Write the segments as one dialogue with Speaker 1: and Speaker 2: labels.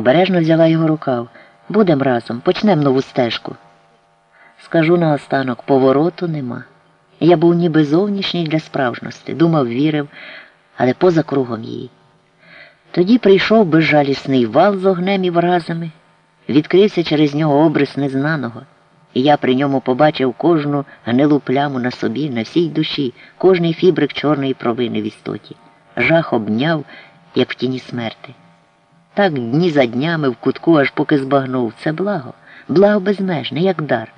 Speaker 1: Обережно взяла його рукав. Будем разом, почнем нову стежку. Скажу наостанок, повороту нема. Я був ніби зовнішній для справжності, думав, вірив, але поза кругом її. Тоді прийшов безжалісний вал з огнем і вразами, відкрився через нього обрис незнаного, і я при ньому побачив кожну гнилу пляму на собі, на всій душі, кожний фібрик чорної провини в істоті. Жах обняв, як в тіні смерти. Так дні за днями в кутку, аж поки збагнув. Це благо, благо безмежне, як дар.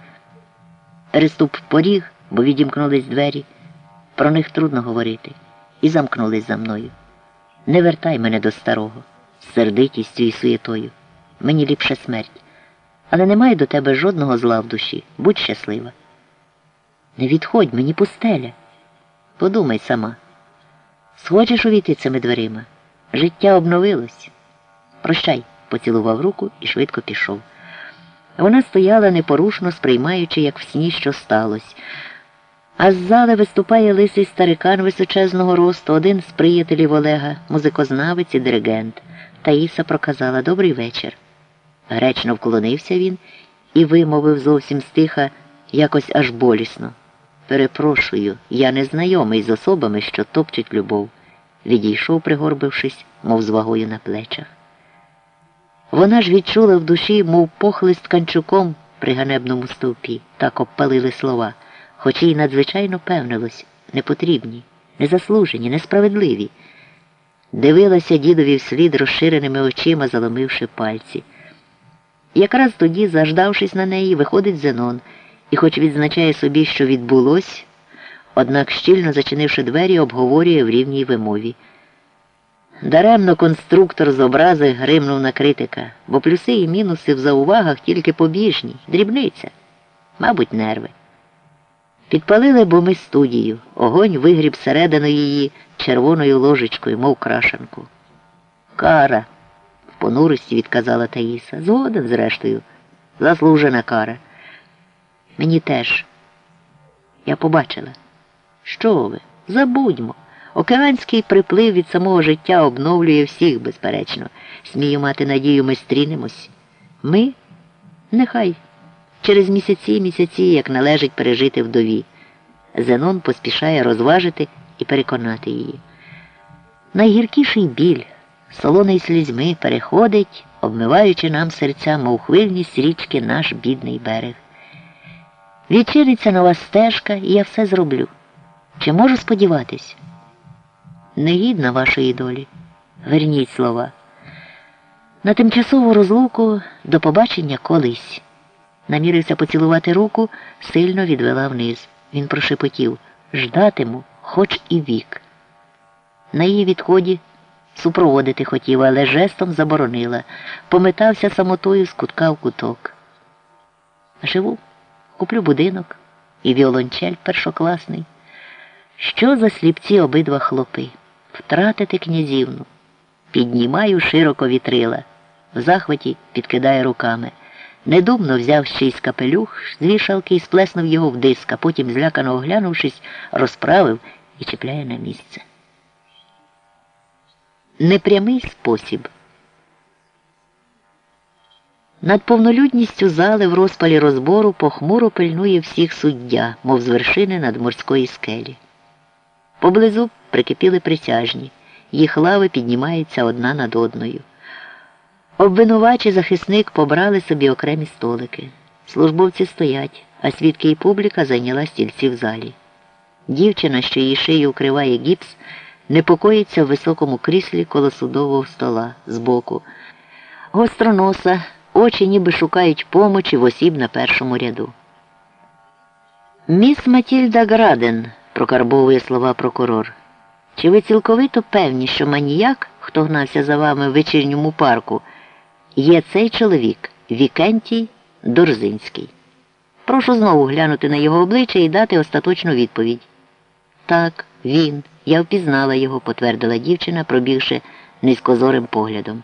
Speaker 1: Переступ поріг, бо відімкнулись двері. Про них трудно говорити. І замкнулись за мною. Не вертай мене до старого, сердитістю і суєтою. Мені ліпше смерть. Але немає до тебе жодного зла в душі. Будь щаслива. Не відходь мені пустеля. Подумай сама. Схочеш увійти цими дверима? Життя обновилось. Прощай, поцілував руку і швидко пішов. Вона стояла непорушно, сприймаючи, як в сні, що сталося. А з зали виступає лисий старикан височезного росту, один з приятелів Олега, музикознавець і диригент. Таїса проказала Добрий вечір. Гречно вклонився він і вимовив зовсім стиха, якось аж болісно. Перепрошую, я не знайомий з особами, що топчуть любов. Відійшов, пригорбившись, мов з вагою на плечах. Вона ж відчула в душі, мов похлист канчуком при ганебному стовпі, так обпалили слова, хоч їй надзвичайно певнилось, непотрібні, незаслужені, несправедливі. Дивилася дідові вслід розширеними очима, заломивши пальці. Якраз тоді, заждавшись на неї, виходить Зенон і, хоч відзначає собі, що відбулось, однак щільно зачинивши двері, обговорює в рівній вимові. Даремно конструктор з образи гримнув на критика, бо плюси і мінуси в заувагах тільки побіжні, дрібниця, мабуть, нерви. Підпалили бо ми студію, огонь вигріб середину її червоною ложечкою, мов крашанку. Кара, в понурості відказала Таїса. Згоден, зрештою, заслужена кара. Мені теж. Я побачила. Що ви? Забудьмо. Океанський приплив від самого життя обновлює всіх, безперечно. Смію мати надію, ми стрінемось. Ми? Нехай. Через місяці місяці, як належить пережити вдові. Зенон поспішає розважити і переконати її. Найгіркіший біль, солоний слізьми, переходить, обмиваючи нам серця, мов хвильність річки наш бідний берег. Відчиниться нова стежка, і я все зроблю. Чи можу сподіватись? Негідна вашої долі. Верніть слова. На тимчасову розлуку до побачення колись. Намірився поцілувати руку, сильно відвела вниз. Він прошепотів ждатиму, хоч і вік. На її відході супроводити хотів, але жестом заборонила. Пометався самотою з кутка в куток. Живу, куплю будинок і віолончель першокласний. Що за сліпці обидва хлопи? Втратити князівну. Піднімаю широко вітрила. В захваті підкидає руками. Недумно взяв ще й капелюх з вішалки і сплеснув його в диск, а потім, злякано оглянувшись, розправив і чіпляє на місце. Непрямий спосіб. Над повнолюдністю зали в розпалі розбору похмуро пильнує всіх суддя, мов з вершини надморської скелі. Поблизу прикипіли присяжні, їх лави піднімаються одна над одною. Обвинувач і захисник побрали собі окремі столики. Службовці стоять, а свідки і публіка зайняла стільці в залі. Дівчина, що її шию укриває гіпс, непокоїться в високому кріслі коло судового стола збоку. Гостроноса, очі ніби шукають помочі в осіб на першому ряду. Міс Матільда Граден, прокарбовує слова прокурор. Чи ви цілковито певні, що маніяк, хто гнався за вами в вечірньому парку, є цей чоловік Вікентій Дорзинський? Прошу знову глянути на його обличчя і дати остаточну відповідь. Так, він. Я впізнала його, потвердила дівчина, пробігши низькозорим поглядом.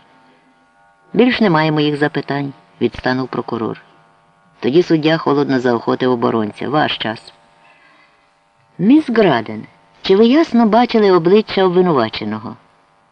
Speaker 1: Більш немає моїх запитань, відстанув прокурор. Тоді суддя холодно заохотив оборонця. Ваш час. Міс Граден, чи ви ясно бачили обличчя обвинуваченого?